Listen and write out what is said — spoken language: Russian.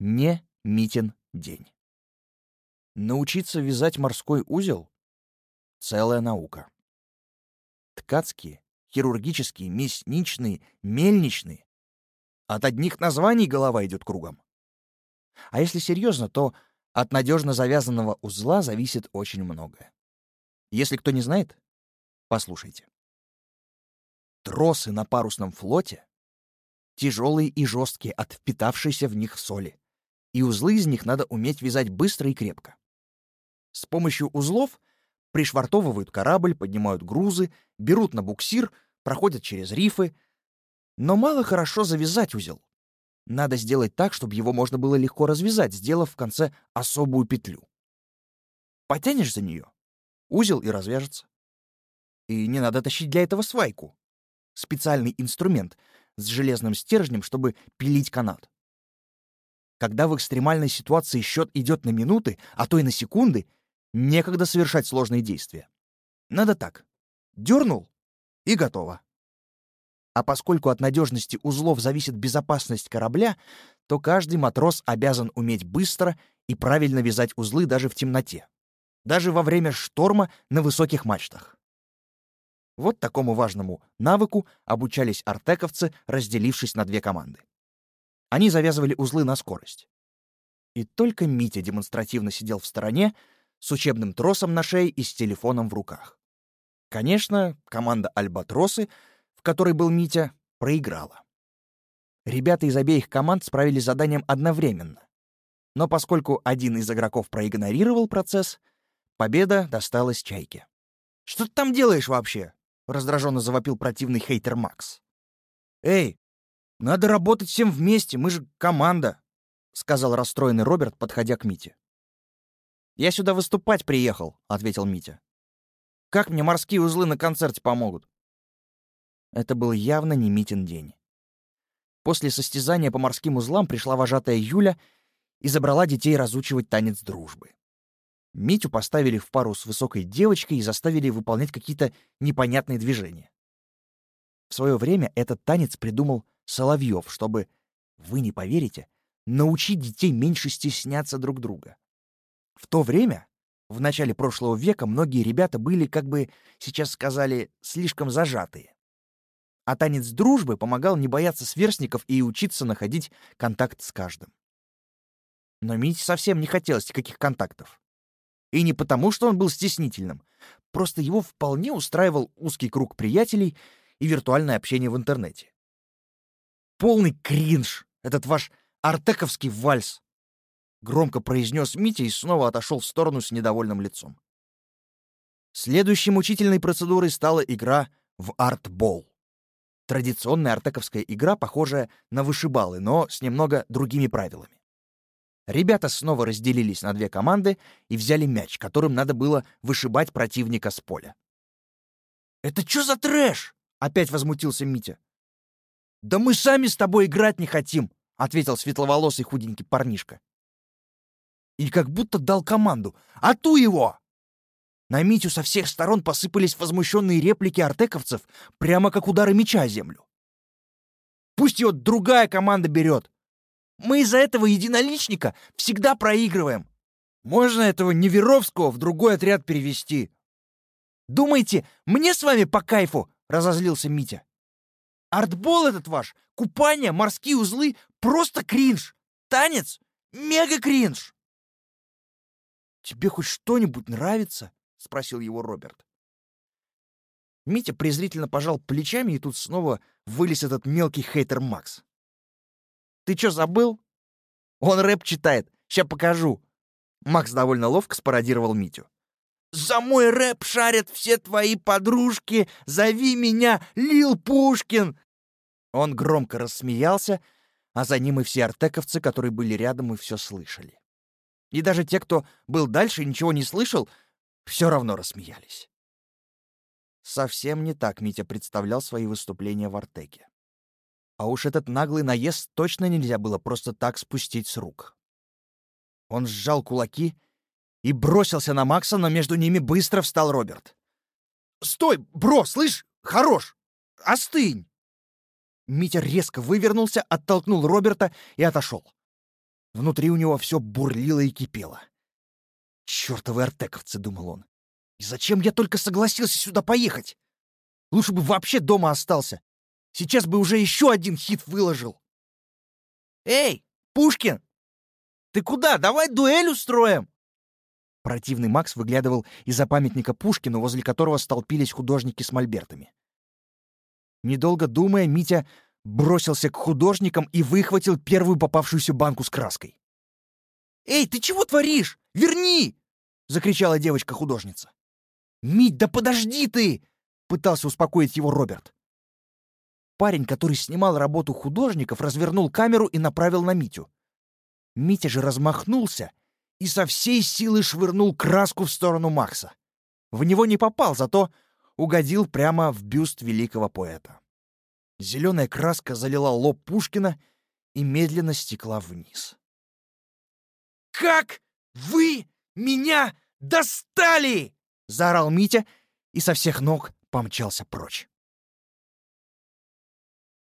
Не Митин день. Научиться вязать морской узел — целая наука. Ткацкие, хирургические, мясничные, мельничные. От одних названий голова идет кругом. А если серьезно, то от надежно завязанного узла зависит очень многое. Если кто не знает, послушайте. Тросы на парусном флоте тяжелые и жесткие от впитавшейся в них соли, и узлы из них надо уметь вязать быстро и крепко. С помощью узлов пришвартовывают корабль, поднимают грузы, берут на буксир, проходят через рифы. Но мало хорошо завязать узел. Надо сделать так, чтобы его можно было легко развязать, сделав в конце особую петлю. Потянешь за нее, узел и развяжется. И не надо тащить для этого свайку. Специальный инструмент с железным стержнем, чтобы пилить канат. Когда в экстремальной ситуации счет идет на минуты, а то и на секунды, некогда совершать сложные действия. Надо так. Дернул — и готово. А поскольку от надежности узлов зависит безопасность корабля, то каждый матрос обязан уметь быстро и правильно вязать узлы даже в темноте. Даже во время шторма на высоких мачтах. Вот такому важному навыку обучались артековцы, разделившись на две команды. Они завязывали узлы на скорость. И только Митя демонстративно сидел в стороне с учебным тросом на шее и с телефоном в руках. Конечно, команда «Альбатросы», в которой был Митя, проиграла. Ребята из обеих команд справились заданием одновременно. Но поскольку один из игроков проигнорировал процесс, победа досталась Чайке. «Что ты там делаешь вообще?» — раздраженно завопил противный хейтер Макс. «Эй, надо работать всем вместе, мы же команда», — сказал расстроенный Роберт, подходя к Мите. «Я сюда выступать приехал», — ответил Митя. «Как мне морские узлы на концерте помогут?» Это был явно не Митин день. После состязания по морским узлам пришла вожатая Юля и забрала детей разучивать танец дружбы. Митю поставили в пару с высокой девочкой и заставили выполнять какие-то непонятные движения. В свое время этот танец придумал Соловьев, чтобы, вы не поверите, научить детей меньше стесняться друг друга. В то время, в начале прошлого века, многие ребята были, как бы сейчас сказали, слишком зажатые. А танец дружбы помогал не бояться сверстников и учиться находить контакт с каждым. Но Мите совсем не хотелось никаких контактов. И не потому, что он был стеснительным. Просто его вполне устраивал узкий круг приятелей и виртуальное общение в интернете. Полный кринж, этот ваш артековский вальс. Громко произнес Митя и снова отошел в сторону с недовольным лицом. Следующей мучительной процедурой стала игра в артбол. Традиционная артековская игра, похожая на вышибалы, но с немного другими правилами. Ребята снова разделились на две команды и взяли мяч, которым надо было вышибать противника с поля. «Это что за трэш?» — опять возмутился Митя. «Да мы сами с тобой играть не хотим», — ответил светловолосый худенький парнишка. И как будто дал команду «А ту его!» На Митю со всех сторон посыпались возмущенные реплики артековцев, прямо как удары меча о землю. «Пусть ее другая команда берет! Мы из-за этого единоличника всегда проигрываем! Можно этого Неверовского в другой отряд перевести!» «Думаете, мне с вами по кайфу?» — разозлился Митя. Артбол этот ваш, купание, морские узлы — просто кринж. Танец — мега-кринж. «Тебе хоть что-нибудь нравится?» — спросил его Роберт. Митя презрительно пожал плечами, и тут снова вылез этот мелкий хейтер Макс. «Ты что, забыл? Он рэп читает. Сейчас покажу». Макс довольно ловко спародировал Митю. За мой рэп шарят все твои подружки. Зови меня Лил Пушкин!» Он громко рассмеялся, а за ним и все артековцы, которые были рядом и все слышали. И даже те, кто был дальше и ничего не слышал, все равно рассмеялись. Совсем не так Митя представлял свои выступления в Артеке. А уж этот наглый наезд точно нельзя было просто так спустить с рук. Он сжал кулаки и бросился на Макса, но между ними быстро встал Роберт. «Стой, бро, слышь, хорош! Остынь!» Митя резко вывернулся, оттолкнул Роберта и отошел. Внутри у него все бурлило и кипело. «Чёртовы артековцы», — думал он. «И зачем я только согласился сюда поехать? Лучше бы вообще дома остался. Сейчас бы уже еще один хит выложил». «Эй, Пушкин! Ты куда? Давай дуэль устроим!» Противный Макс выглядывал из-за памятника Пушкину, возле которого столпились художники с мольбертами. Недолго думая, Митя бросился к художникам и выхватил первую попавшуюся банку с краской. «Эй, ты чего творишь? Верни!» — закричала девочка-художница. «Мить, да подожди ты!» — пытался успокоить его Роберт. Парень, который снимал работу художников, развернул камеру и направил на Митю. Митя же размахнулся и со всей силы швырнул краску в сторону Макса. В него не попал, зато угодил прямо в бюст великого поэта. Зеленая краска залила лоб Пушкина и медленно стекла вниз. «Как вы меня достали!» — заорал Митя и со всех ног помчался прочь.